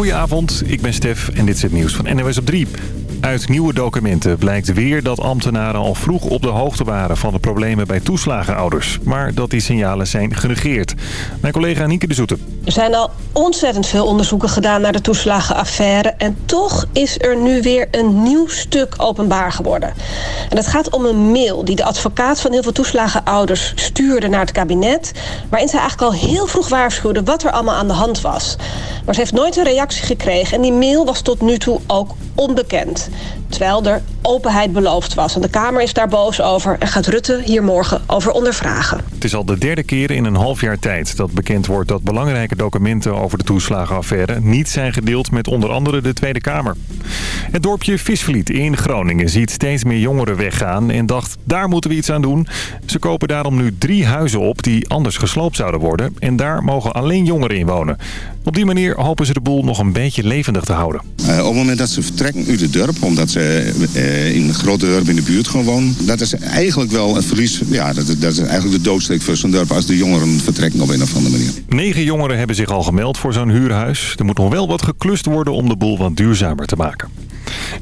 Goedenavond, ik ben Stef en dit is het nieuws van NOS op 3. Uit nieuwe documenten blijkt weer dat ambtenaren al vroeg op de hoogte waren van de problemen bij toeslagenouders. Maar dat die signalen zijn genegeerd. Mijn collega Nieke de Zoete. Er zijn al ontzettend veel onderzoeken gedaan naar de toeslagenaffaire. En toch is er nu weer een nieuw stuk openbaar geworden. En het gaat om een mail die de advocaat van heel veel toeslagenouders stuurde naar het kabinet. Waarin zij eigenlijk al heel vroeg waarschuwde wat er allemaal aan de hand was. Maar ze heeft nooit een reactie gekregen. En die mail was tot nu toe ook onbekend. Terwijl er openheid beloofd was. En de Kamer is daar boos over en gaat Rutte hier morgen over ondervragen. Het is al de derde keer in een half jaar tijd dat bekend wordt dat belangrijke documenten over de toeslagenaffaire niet zijn gedeeld met onder andere de Tweede Kamer. Het dorpje Visvliet in Groningen ziet steeds meer jongeren weggaan en dacht daar moeten we iets aan doen. Ze kopen daarom nu drie huizen op die anders gesloopt zouden worden en daar mogen alleen jongeren in wonen. Op die manier hopen ze de boel nog een beetje levendig te houden. Uh, op het moment dat ze vertrekken uit het dorp, omdat ze uh, in een grote dorp in de buurt gewoon wonen, dat is eigenlijk wel een verlies. Ja, dat, dat is eigenlijk de doodsteek voor zo'n dorp als de jongeren vertrekken op een of andere manier. Negen jongeren hebben zich al gemeld voor zo'n huurhuis. Er moet nog wel wat geklust worden om de boel wat duurzamer te maken.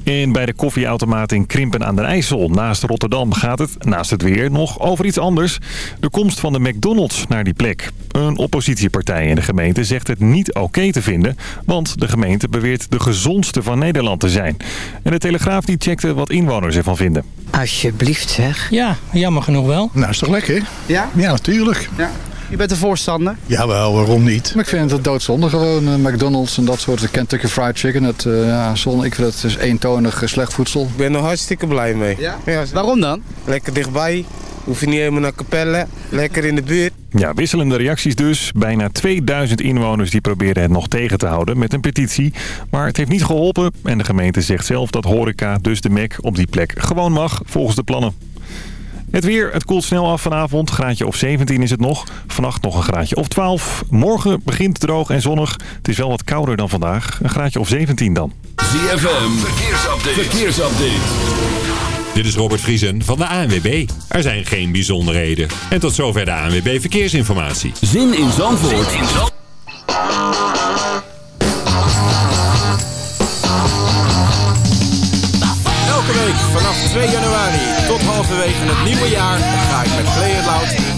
En bij de koffieautomaat in Krimpen aan den IJssel naast Rotterdam gaat het, naast het weer, nog over iets anders. De komst van de McDonald's naar die plek. Een oppositiepartij in de gemeente zegt het niet oké te vinden, want de gemeente beweert de gezondste van Nederland te zijn. En de Telegraaf die checkte wat inwoners ervan vinden. Alsjeblieft zeg. Ja, jammer genoeg wel. Nou, is toch lekker? Ja? Ja, natuurlijk. Ja. Je bent een voorstander? Jawel, waarom niet? Maar ik vind het doodzonde gewoon. Uh, McDonald's en dat soort Kentucky Fried Chicken. Het, uh, ja, zon, ik vind het is eentonig uh, slecht voedsel. Ik ben er hartstikke blij mee. Ja? ja waarom dan? Lekker dichtbij. Hoef je niet helemaal naar Capelle. Lekker in de buurt. Ja, wisselende reacties dus. Bijna 2000 inwoners die proberen het nog tegen te houden met een petitie. Maar het heeft niet geholpen. En de gemeente zegt zelf dat horeca, dus de Mac, op die plek gewoon mag volgens de plannen. Het weer, het koelt snel af vanavond. Graadje of 17 is het nog. Vannacht nog een graadje of 12. Morgen begint droog en zonnig. Het is wel wat kouder dan vandaag. Een graadje of 17 dan. ZFM, verkeersupdate. verkeersupdate. Dit is Robert Vriesen van de ANWB. Er zijn geen bijzonderheden. En tot zover de ANWB Verkeersinformatie. Zin in Zandvoort. Zin in Zandvoort. Elke week vanaf 2 januari tot halverwege het nieuwe jaar ga ik met Play It Loud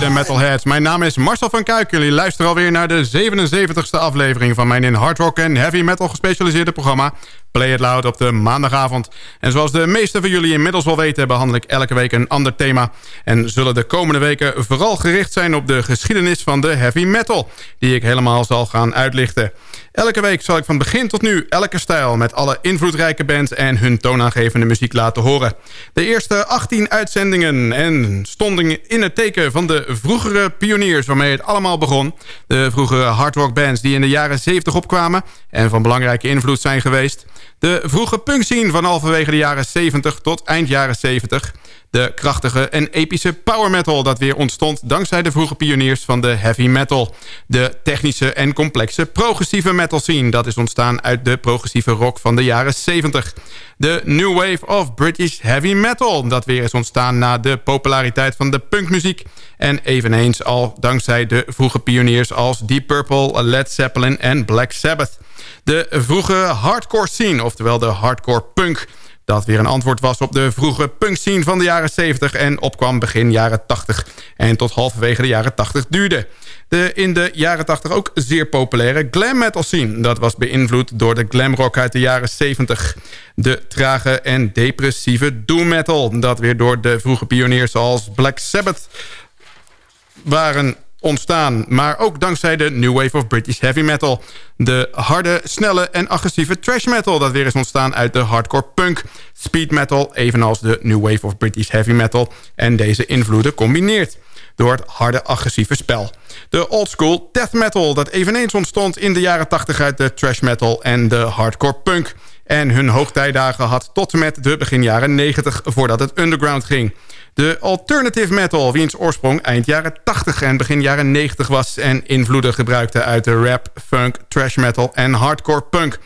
Mede metalheads. Mijn naam is Marcel van Kuik. Jullie luisteren alweer naar de 77ste aflevering... van mijn in hard rock en heavy metal gespecialiseerde programma... Play It Loud op de maandagavond. En zoals de meeste van jullie inmiddels wel weten... behandel ik elke week een ander thema... en zullen de komende weken vooral gericht zijn op de geschiedenis van de heavy metal... die ik helemaal zal gaan uitlichten. Elke week zal ik van begin tot nu elke stijl... met alle invloedrijke bands en hun toonaangevende muziek laten horen. De eerste 18 uitzendingen en stonden in het teken van de vroegere pioniers... waarmee het allemaal begon. De vroegere hardrock bands die in de jaren 70 opkwamen... en van belangrijke invloed zijn geweest... De vroege punkscene van halverwege de jaren 70 tot eind jaren 70. De krachtige en epische power metal dat weer ontstond... dankzij de vroege pioniers van de heavy metal. De technische en complexe progressieve metal scene... dat is ontstaan uit de progressieve rock van de jaren 70. De new wave of British heavy metal... dat weer is ontstaan na de populariteit van de punkmuziek... en eveneens al dankzij de vroege pioniers als Deep Purple, Led Zeppelin en Black Sabbath. De vroege hardcore scene, oftewel de hardcore punk... dat weer een antwoord was op de vroege punk scene van de jaren 70... en opkwam begin jaren 80 en tot halverwege de jaren 80 duurde. De in de jaren 80 ook zeer populaire glam metal scene. Dat was beïnvloed door de glam rock uit de jaren 70. De trage en depressieve doom metal... dat weer door de vroege pioniers als Black Sabbath waren ontstaan. Maar ook dankzij de New Wave of British Heavy Metal. De harde, snelle en agressieve trash metal... dat weer is ontstaan uit de hardcore punk. Speed metal, evenals de New Wave of British Heavy Metal... en deze invloeden combineert door het harde, agressieve spel. De oldschool death metal, dat eveneens ontstond in de jaren 80 uit de trash metal en de hardcore punk. En hun hoogtijdagen had tot en met de begin jaren 90 voordat het underground ging. De alternative metal, wiens oorsprong eind jaren 80 en begin jaren 90 was... en invloeden gebruikte uit de rap, funk, trash metal en hardcore punk.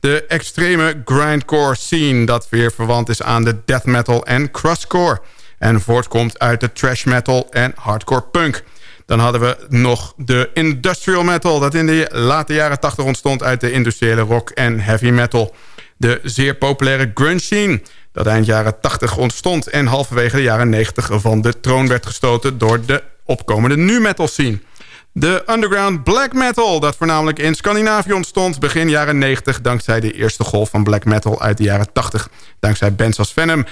De extreme grindcore scene dat weer verwant is aan de death metal en crustcore... en voortkomt uit de trash metal en hardcore punk... Dan hadden we nog de industrial metal... dat in de late jaren 80 ontstond uit de industriële rock en heavy metal. De zeer populaire grunge scene dat eind jaren 80 ontstond... en halverwege de jaren 90 van de troon werd gestoten... door de opkomende nu metal scene. De underground black metal, dat voornamelijk in Scandinavië ontstond... begin jaren 90 dankzij de eerste golf van black metal uit de jaren 80. Dankzij bands als Venom.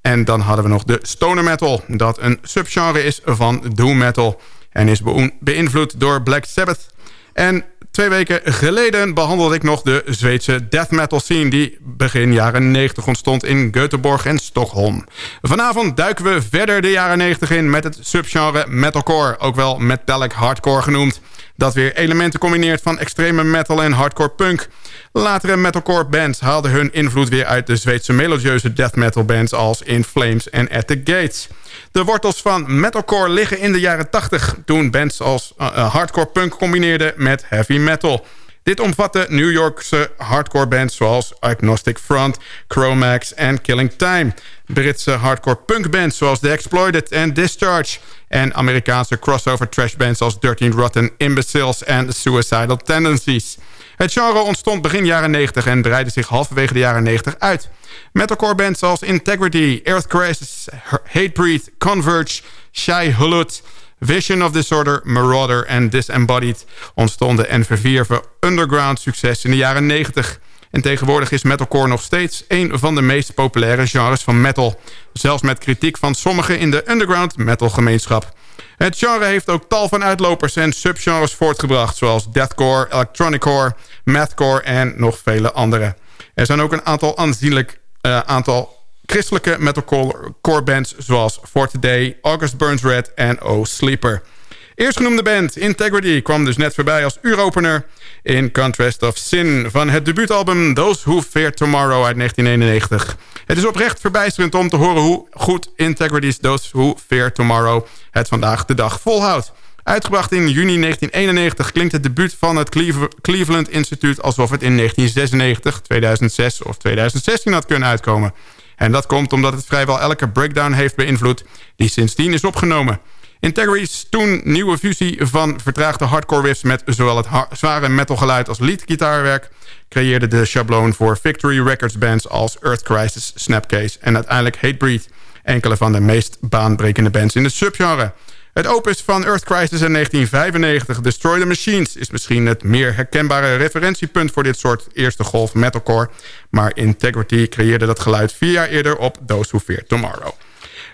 En dan hadden we nog de stoner metal... dat een subgenre is van doom metal... en is beïnvloed door Black Sabbath... En Twee weken geleden behandelde ik nog de Zweedse death metal scene... die begin jaren 90 ontstond in Göteborg en Stockholm. Vanavond duiken we verder de jaren 90 in met het subgenre metalcore... ook wel metallic hardcore genoemd dat weer elementen combineert van extreme metal en hardcore punk. Latere metalcore bands haalden hun invloed weer uit de Zweedse melodieuze death metal bands als In Flames en At The Gates. De wortels van metalcore liggen in de jaren 80... toen bands als uh, hardcore punk combineerden met heavy metal... Dit omvatte New Yorkse hardcore bands zoals Agnostic Front, Chromax en Killing Time. Britse hardcore punk bands zoals The Exploited en Discharge. En Amerikaanse crossover trash bands als Dirty Rotten Imbeciles en Suicidal Tendencies. Het genre ontstond begin jaren 90 en breidde zich halverwege de jaren 90 uit. Metalcore bands als Integrity, Earth Crisis, Hatebreed, Converge, Shy Hulud... Vision of Disorder, Marauder en Disembodied ontstonden en vervierven underground succes in de jaren 90. En tegenwoordig is metalcore nog steeds een van de meest populaire genres van metal. Zelfs met kritiek van sommigen in de underground metalgemeenschap. Het genre heeft ook tal van uitlopers en subgenres voortgebracht... zoals deathcore, electroniccore, mathcore en nog vele andere. Er zijn ook een aantal aanzienlijk uh, aantal christelijke metalcore bands zoals For Today, August Burns Red en Oh Sleeper. Eerstgenoemde band Integrity kwam dus net voorbij als uuropener... in Contrast of Sin van het debuutalbum Those Who Fear Tomorrow uit 1991. Het is oprecht verbijsterend om te horen hoe goed Integrity's Those Who Fear Tomorrow... het vandaag de dag volhoudt. Uitgebracht in juni 1991 klinkt het debuut van het Cleveland Instituut... alsof het in 1996, 2006 of 2016 had kunnen uitkomen... En dat komt omdat het vrijwel elke breakdown heeft beïnvloed... die sindsdien is opgenomen. Integrity's toen nieuwe fusie van vertraagde hardcore riffs... met zowel het zware metalgeluid als leadgitaarwerk... creëerde de schabloon voor Victory Records bands als Earth Crisis, Snapcase... en uiteindelijk Hatebreed, enkele van de meest baanbrekende bands in het subgenre. Het opus van Earth Crisis in 1995, Destroy the Machines... is misschien het meer herkenbare referentiepunt voor dit soort eerste golf metalcore. Maar Integrity creëerde dat geluid vier jaar eerder op Those Who Fear Tomorrow.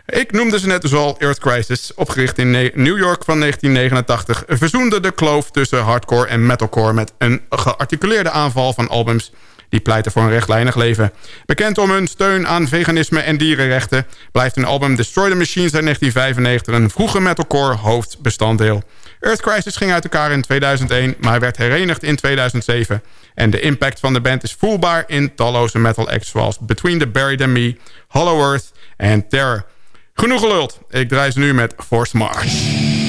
Ik noemde ze net dus al, Earth Crisis, opgericht in New York van 1989... verzoende de kloof tussen hardcore en metalcore... met een gearticuleerde aanval van albums die pleiten voor een rechtlijnig leven. Bekend om hun steun aan veganisme en dierenrechten... blijft hun album Destroy the Machines uit 1995 een vroege metalcore hoofdbestanddeel. Earth Crisis ging uit elkaar in 2001, maar werd herenigd in 2007. En de impact van de band is voelbaar in talloze metal acts... zoals Between the Buried and Me, Hollow Earth en Terror... Genoeg geluld. Ik draai ze nu met Force Mars.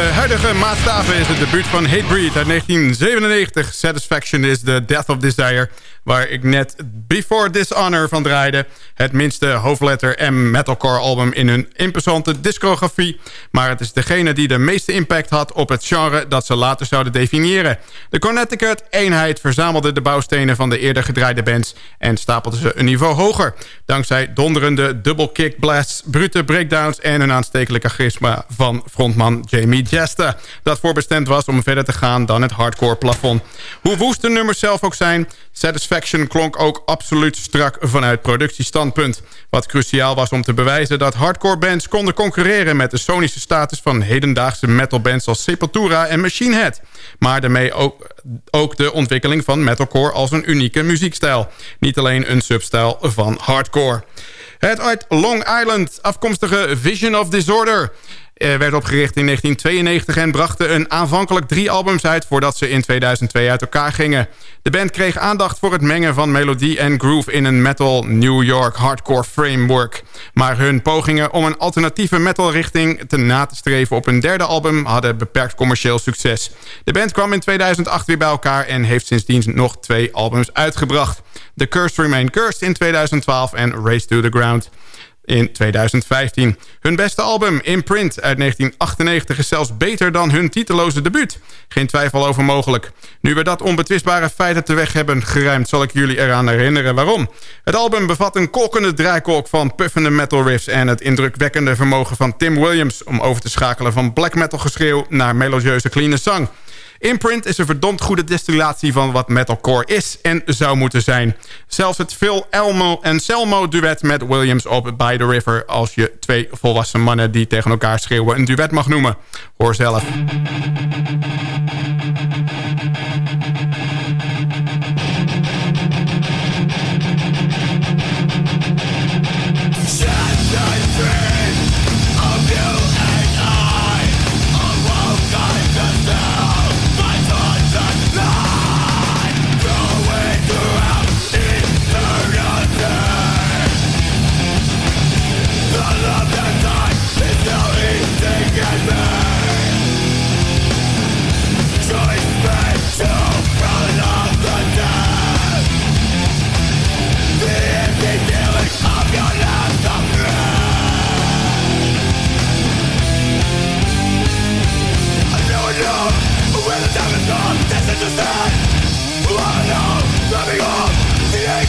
De huidige maatstaven is het debuut van Hatebreed uit 1997. Satisfaction is the Death of Desire, waar ik net Before Dishonor van draaide. Het minste hoofdletter M metalcore album in hun imposante discografie. Maar het is degene die de meeste impact had op het genre dat ze later zouden definiëren. De Connecticut-eenheid verzamelde de bouwstenen van de eerder gedraaide bands... en stapelde ze een niveau hoger. Dankzij donderende double kick blasts, brute breakdowns... en een aanstekelijke charisma van frontman Jamie Jester... dat voorbestemd was om verder te gaan dan het hardcore plafond. Hoe woest de nummers zelf ook zijn... Satisfaction klonk ook absoluut strak vanuit productiestandpunt. Wat cruciaal was om te bewijzen dat hardcore bands konden concurreren... met de sonische status van hedendaagse metalbands als Sepultura en Machine Head. Maar daarmee ook, ook de ontwikkeling van metalcore als een unieke muziekstijl. Niet alleen een substijl van hardcore. Het uit Long Island afkomstige Vision of Disorder werd opgericht in 1992 en brachten een aanvankelijk drie albums uit... voordat ze in 2002 uit elkaar gingen. De band kreeg aandacht voor het mengen van melodie en groove... in een metal New York hardcore framework. Maar hun pogingen om een alternatieve metalrichting te na te streven... op hun derde album hadden beperkt commercieel succes. De band kwam in 2008 weer bij elkaar... en heeft sindsdien nog twee albums uitgebracht. The Curse Remain Cursed in 2012 en Race to the Ground in 2015. Hun beste album, Imprint, uit 1998 is zelfs beter dan hun titeloze debuut. Geen twijfel over mogelijk. Nu we dat onbetwistbare feit uit de weg hebben geruimd... zal ik jullie eraan herinneren waarom. Het album bevat een kolkende draaikolk van puffende metal riffs... en het indrukwekkende vermogen van Tim Williams... om over te schakelen van black metal geschreeuw naar melodieuze clean zang. Imprint is een verdomd goede destillatie van wat metalcore is en zou moeten zijn. Zelfs het Phil Elmo en Selmo duet met Williams op By the River... als je twee volwassen mannen die tegen elkaar schreeuwen een duet mag noemen. Hoor zelf.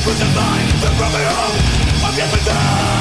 was the mind of your home.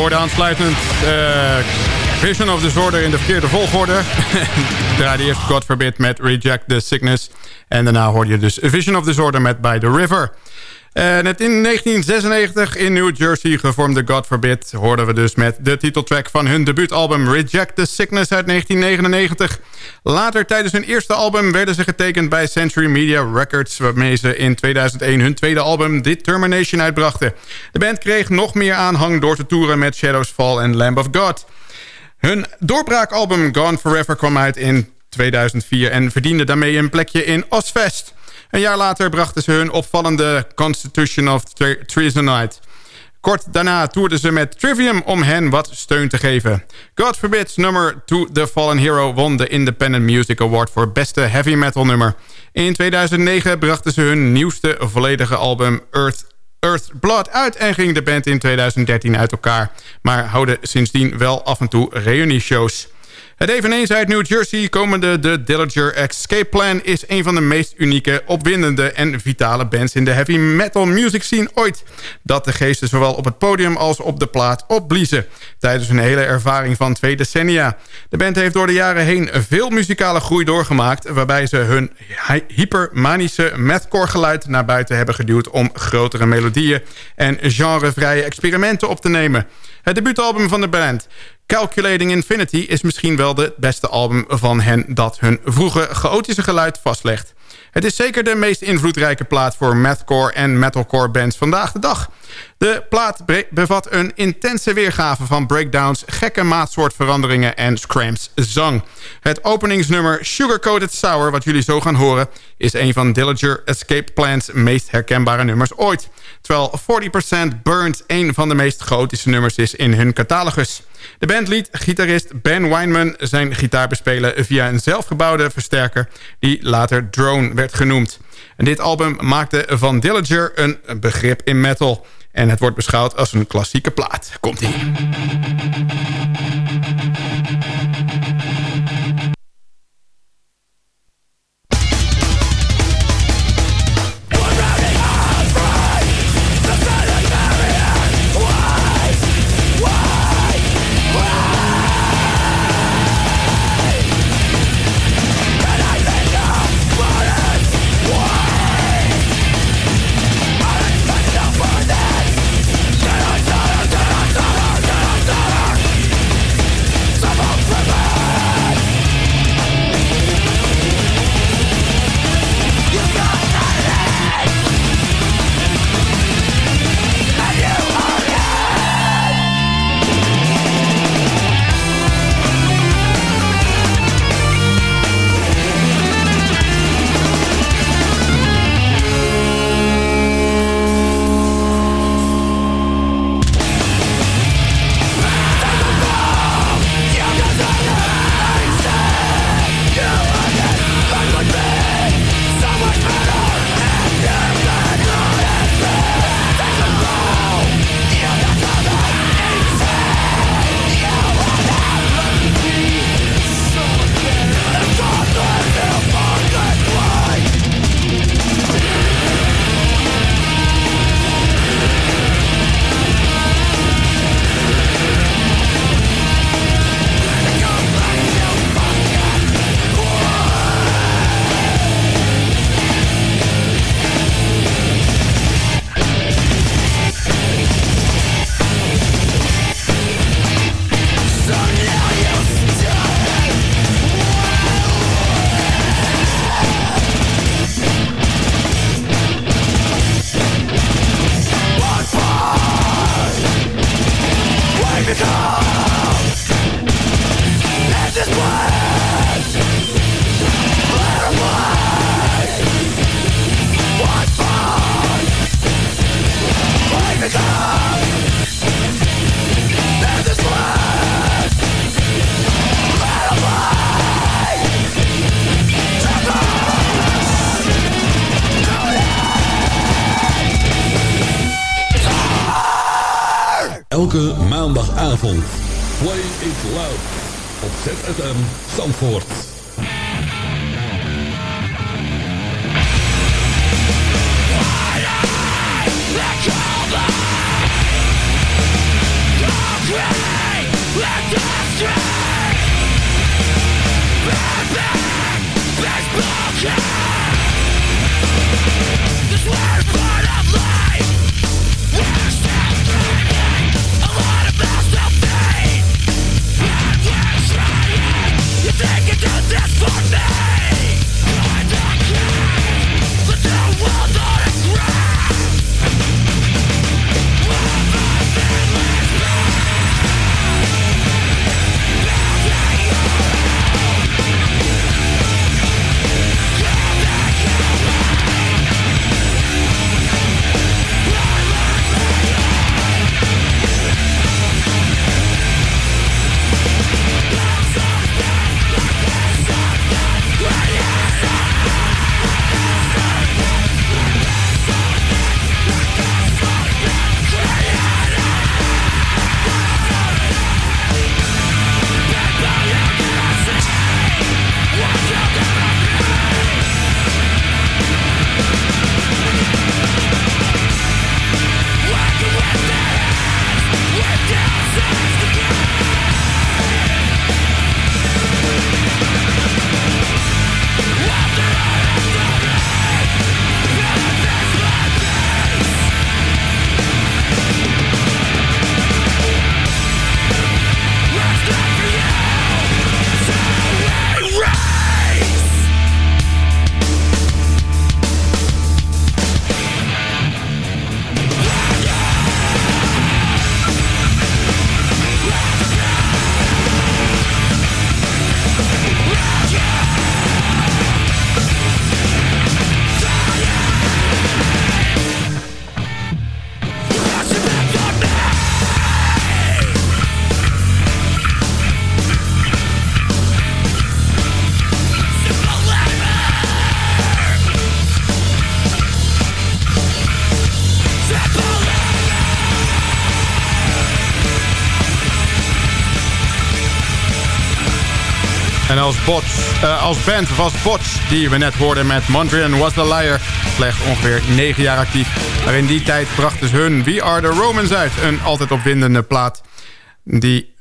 Hoorden aansluitend uh, Vision of Disorder in de verkeerde volgorde. Draaide eerst God Forbid met Reject the Sickness. En daarna hoorde je dus Vision of Disorder met By the River. En in 1996 in New Jersey gevormde God Forbid... hoorden we dus met de titeltrack van hun debuutalbum Reject the Sickness uit 1999. Later tijdens hun eerste album werden ze getekend bij Century Media Records... waarmee ze in 2001 hun tweede album Determination uitbrachten. De band kreeg nog meer aanhang door te toeren met Shadows Fall en Lamb of God. Hun doorbraakalbum Gone Forever kwam uit in 2004 en verdiende daarmee een plekje in Ozfest... Een jaar later brachten ze hun opvallende Constitution of Treason uit. Kort daarna toerden ze met Trivium om hen wat steun te geven. God Forbids nummer To The Fallen Hero won de Independent Music Award voor beste heavy metal nummer. In 2009 brachten ze hun nieuwste volledige album Earth Earth Blood uit en ging de band in 2013 uit elkaar. Maar houden sindsdien wel af en toe reunieshows. Het eveneens uit New Jersey komende de Dillinger Escape Plan... is een van de meest unieke, opwindende en vitale bands... in de heavy metal music scene ooit. Dat de geesten zowel op het podium als op de plaat opbliezen... tijdens hun hele ervaring van twee decennia. De band heeft door de jaren heen veel muzikale groei doorgemaakt... waarbij ze hun hypermanische mathcore geluid naar buiten hebben geduwd... om grotere melodieën en genrevrije experimenten op te nemen. Het debuutalbum van de band... Calculating Infinity is misschien wel het beste album van hen... dat hun vroege chaotische geluid vastlegt. Het is zeker de meest invloedrijke plaat voor mathcore en metalcore bands vandaag de dag. De plaat bevat een intense weergave van breakdowns, gekke maatsoortveranderingen en Scramps zang. Het openingsnummer Sugar-Coated Sour, wat jullie zo gaan horen... is een van Dillinger Escape Plan's meest herkenbare nummers ooit. Terwijl 40% Burned een van de meest chaotische nummers is in hun catalogus. De band liet gitarist Ben Weinman zijn gitaar bespelen via een zelfgebouwde versterker... die later Drone werd genoemd. En dit album maakte van Dillinger een begrip in metal... En het wordt beschouwd als een klassieke plaat. Komt-ie. Als, botch, uh, als band was Botch, die we net hoorden met Mondrian Was The Liar... slechts ongeveer 9 jaar actief. Maar in die tijd brachten ze hun We Are The Romans uit. Een altijd opwindende plaat die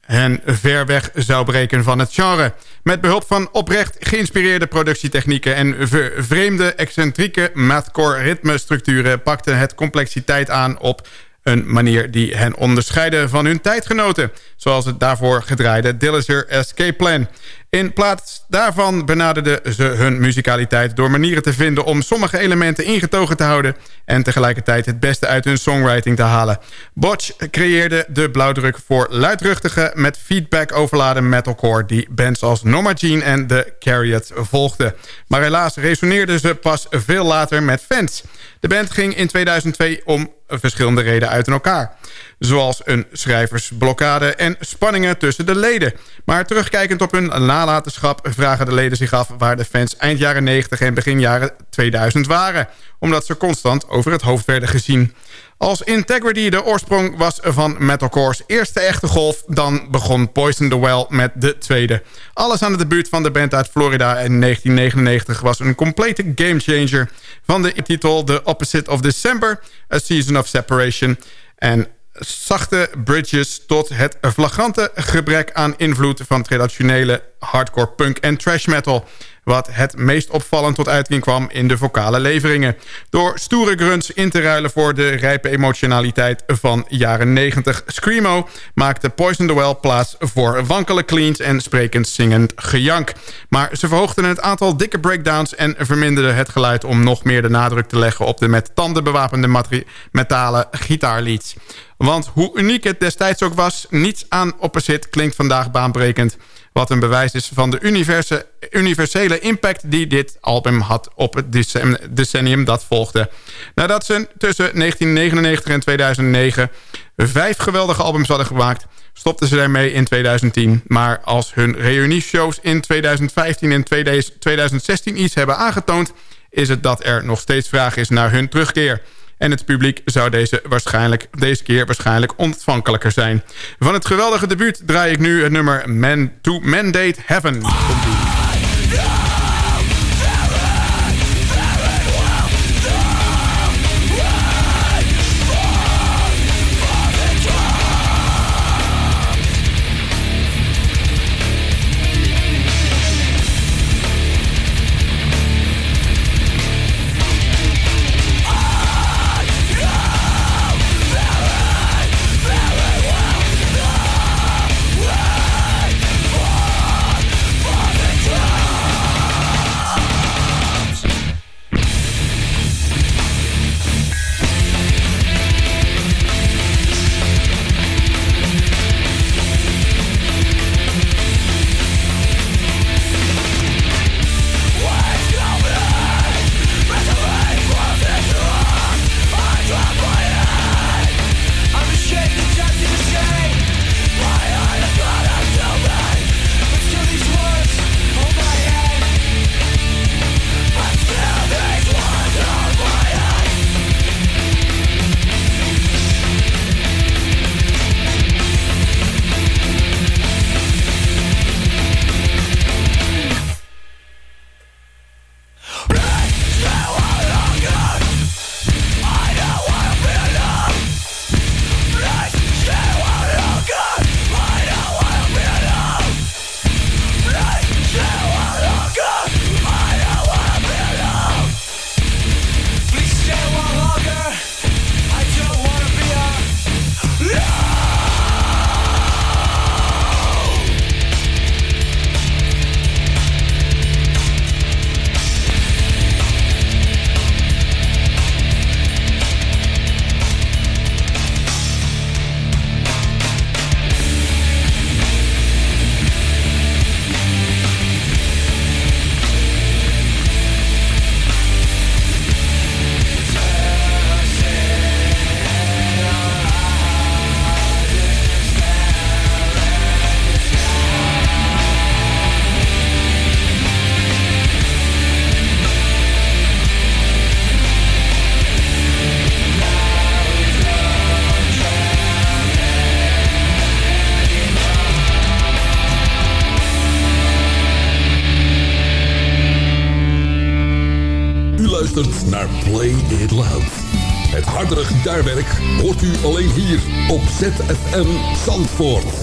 hen ver weg zou breken van het genre. Met behulp van oprecht geïnspireerde productietechnieken... en vreemde, excentrieke mathcore ritmestructuren... pakte het complexiteit aan op een manier die hen onderscheidde van hun tijdgenoten. Zoals het daarvoor gedraaide Dillinger Escape Plan. In plaats daarvan benaderden ze hun muzikaliteit... door manieren te vinden om sommige elementen ingetogen te houden... en tegelijkertijd het beste uit hun songwriting te halen. Botch creëerde de blauwdruk voor luidruchtige... met feedback overladen metalcore... die bands als Norma Jean en The Carriot volgden. Maar helaas resoneerden ze pas veel later met fans. De band ging in 2002 om verschillende redenen uit elkaar. Zoals een schrijversblokkade en spanningen tussen de leden. Maar terugkijkend op hun nalatenschap vragen de leden zich af... waar de fans eind jaren 90 en begin jaren 2000 waren. Omdat ze constant over het hoofd werden gezien. Als Integrity de oorsprong was van metalcore's eerste echte golf... dan begon Poison the Well met de tweede. Alles aan de debuut van de band uit Florida in 1999... was een complete gamechanger van de titel The Opposite of December... A Season of Separation... En zachte bridges tot het flagrante gebrek aan invloed van traditionele hardcore punk en trash metal. Wat het meest opvallend tot uiting kwam in de vocale leveringen. Door stoere grunts in te ruilen voor de rijpe emotionaliteit van jaren 90 Screamo... maakte Poison the Well plaats voor wankele cleans en sprekend zingend gejank. Maar ze verhoogden het aantal dikke breakdowns... en verminderden het geluid om nog meer de nadruk te leggen... op de met tanden bewapende metalen gitaarleads. Want hoe uniek het destijds ook was... niets aan opposite klinkt vandaag baanbrekend... Wat een bewijs is van de universe, universele impact die dit album had op het decennium dat volgde. Nadat ze tussen 1999 en 2009 vijf geweldige albums hadden gemaakt... stopten ze daarmee in 2010. Maar als hun reunieshows in 2015 en 2016 iets hebben aangetoond... is het dat er nog steeds vraag is naar hun terugkeer... En het publiek zou deze, waarschijnlijk, deze keer waarschijnlijk ontvankelijker zijn. Van het geweldige debuut draai ik nu het nummer Man to Mandate Heaven. luistert ZFM Zandvoort.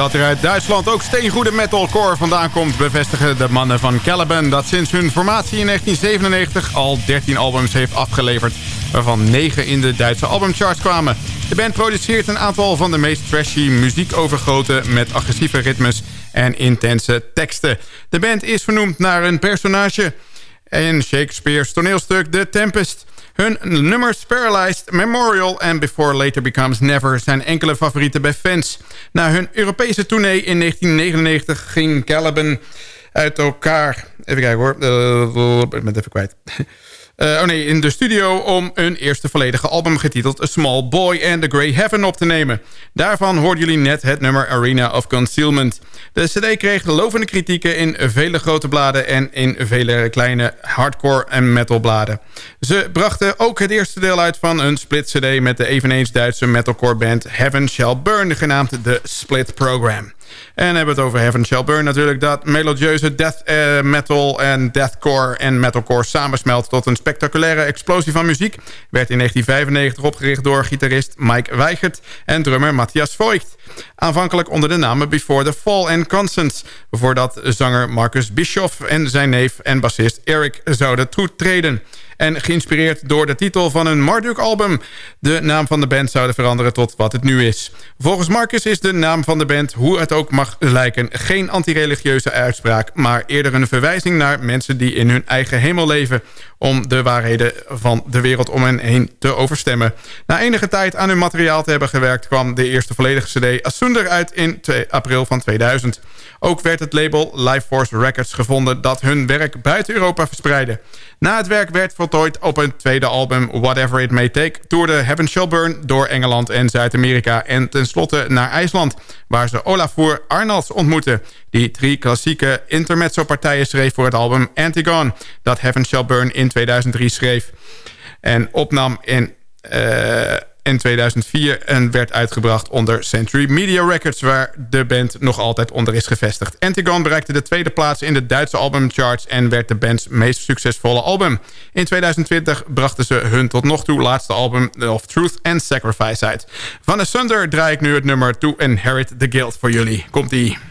Dat er uit Duitsland ook steengoede metalcore vandaan komt... bevestigen de mannen van Caliban dat sinds hun formatie in 1997 al 13 albums heeft afgeleverd... waarvan 9 in de Duitse albumcharts kwamen. De band produceert een aantal van de meest trashy muziek overgoten... met agressieve ritmes en intense teksten. De band is vernoemd naar een personage in Shakespeare's toneelstuk The Tempest... Hun nummers Paralyzed, Memorial en Before Later Becomes Never... zijn enkele favorieten bij fans. Na hun Europese tournee in 1999 ging Caliban uit elkaar... Even kijken hoor, uh, ik ben even kwijt. Uh, oh nee, in de studio om een eerste volledige album getiteld A Small Boy and the Grey Heaven op te nemen. Daarvan hoorden jullie net het nummer Arena of Concealment. De cd kreeg lovende kritieken in vele grote bladen en in vele kleine hardcore en metal bladen. Ze brachten ook het eerste deel uit van een split cd met de eveneens Duitse metalcore band Heaven Shall Burn, genaamd The Split Program. En hebben het over Heaven Shall Burn natuurlijk... dat melodieuze death uh, metal en deathcore en metalcore samensmelt... tot een spectaculaire explosie van muziek. Werd in 1995 opgericht door gitarist Mike Weigert... en drummer Matthias Voigt. Aanvankelijk onder de namen Before the Fall and Constance... voordat zanger Marcus Bischoff en zijn neef en bassist Eric zouden toetreden en geïnspireerd door de titel van een Marduk-album. De naam van de band zouden veranderen tot wat het nu is. Volgens Marcus is de naam van de band, hoe het ook mag lijken... geen antireligieuze uitspraak, maar eerder een verwijzing naar mensen die in hun eigen hemel leven... om de waarheden van de wereld om hen heen te overstemmen. Na enige tijd aan hun materiaal te hebben gewerkt... kwam de eerste volledige cd Asunder uit in april van 2000. Ook werd het label Lifeforce Records gevonden dat hun werk buiten Europa verspreidde. Na het werk werd voltooid op een tweede album Whatever It May Take... toerde Heaven Shall Burn door Engeland en Zuid-Amerika... en tenslotte naar IJsland, waar ze Olafur Arnalds ontmoetten... die drie klassieke intermezzo-partijen schreef voor het album Antigone... dat Heaven Shall Burn in 2003 schreef en opnam in... Uh, in 2004 en werd uitgebracht onder Century Media Records... waar de band nog altijd onder is gevestigd. Antigone bereikte de tweede plaats in de Duitse albumcharts... en werd de band's meest succesvolle album. In 2020 brachten ze hun tot nog toe laatste album of Truth and Sacrifice uit. Van Asunder draai ik nu het nummer To Inherit the Guild voor jullie. Komt-ie.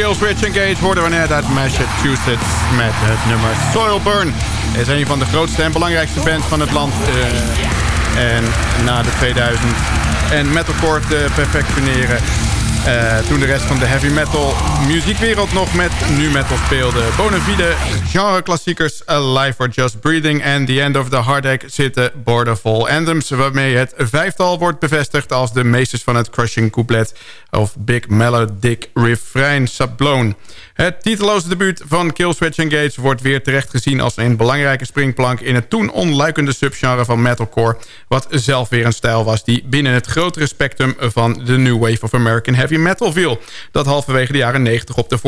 Killswitch Engage hoorden we net uit Massachusetts met het nummer Soilburn. Is een van de grootste en belangrijkste bands van het land. Uh, en na de 2000 en metalcore te perfectioneren uh, toen de rest van de heavy metal muziekwereld nog met nu metal speelde. Bonavide, genreklassiekers Alive or Just Breathing en The End of the Heartache zitten borderful anthems... waarmee het vijftal wordt bevestigd als de meesters van het crushing couplet... of Big Melodic Refrain Sabloon. Het titeloze debuut van Killswitch Engage wordt weer terecht gezien als een belangrijke springplank in het toen onluikende subgenre van metalcore, wat zelf weer een stijl was die binnen het grotere spectrum van de New Wave of American Heavy Metal viel, dat halverwege de jaren 90 op de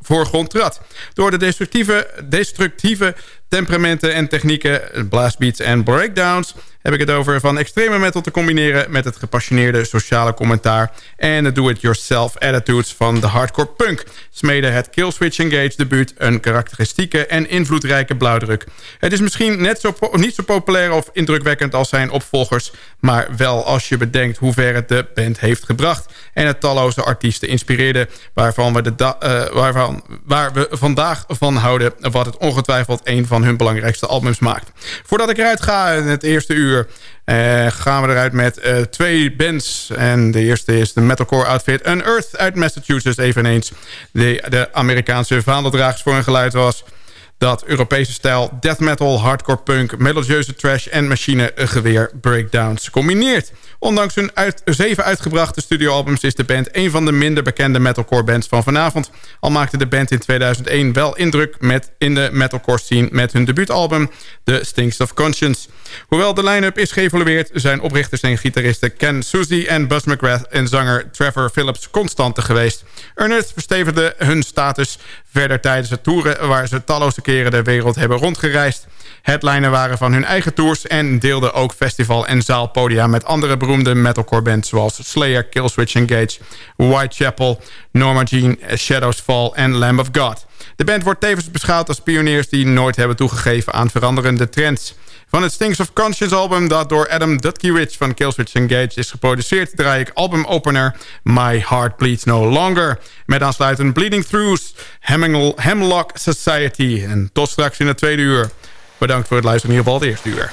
voorgrond trad. Door de destructieve, destructieve temperamenten en technieken, blastbeats en breakdowns heb ik het over van extreme metal te combineren... met het gepassioneerde sociale commentaar... en de do-it-yourself attitudes van de hardcore punk... smeden het Killswitch Engage debuut een karakteristieke en invloedrijke blauwdruk. Het is misschien net zo niet zo populair of indrukwekkend als zijn opvolgers... maar wel als je bedenkt hoe ver het de band heeft gebracht... en het talloze artiesten inspireerde... waarvan we, de uh, waarvan, waar we vandaag van houden... wat het ongetwijfeld een van hun belangrijkste albums maakt. Voordat ik eruit ga in het eerste uur uh, gaan we eruit met uh, twee bands. En de eerste is de metalcore outfit Unearth uit Massachusetts eveneens. De, de Amerikaanse vaandeldragers voor een geluid was dat Europese stijl death metal, hardcore punk, melodieuze trash en machinegeweer breakdowns combineert. Ondanks hun uit, zeven uitgebrachte studioalbums is de band een van de minder bekende metalcore bands van vanavond. Al maakte de band in 2001 wel indruk met, in de metalcore scene met hun debuutalbum The Stinks of Conscience. Hoewel de line-up is geëvolueerd zijn oprichters en gitaristen Ken Suzy en Buzz McGrath en zanger Trevor Phillips constanten geweest. Ernest verstevigde hun status verder tijdens het toeren waar ze talloze keren de wereld hebben rondgereisd. Headliner waren van hun eigen tours en deelden ook festival- en zaalpodia met andere beroemde metalcore bands zoals Slayer, Killswitch Engage, Whitechapel, Norma Jean, Shadows Fall en Lamb of God. De band wordt tevens beschouwd als pioniers die nooit hebben toegegeven aan veranderende trends. Van het Stings of Conscience album dat door Adam Dutkiewicz van Killswitch Engage is geproduceerd... draai ik albumopener My Heart Bleeds No Longer. Met aansluitend Bleeding Throughs, Hemlock Society. En tot straks in het tweede uur. Bedankt voor het luisteren in ieder het uur.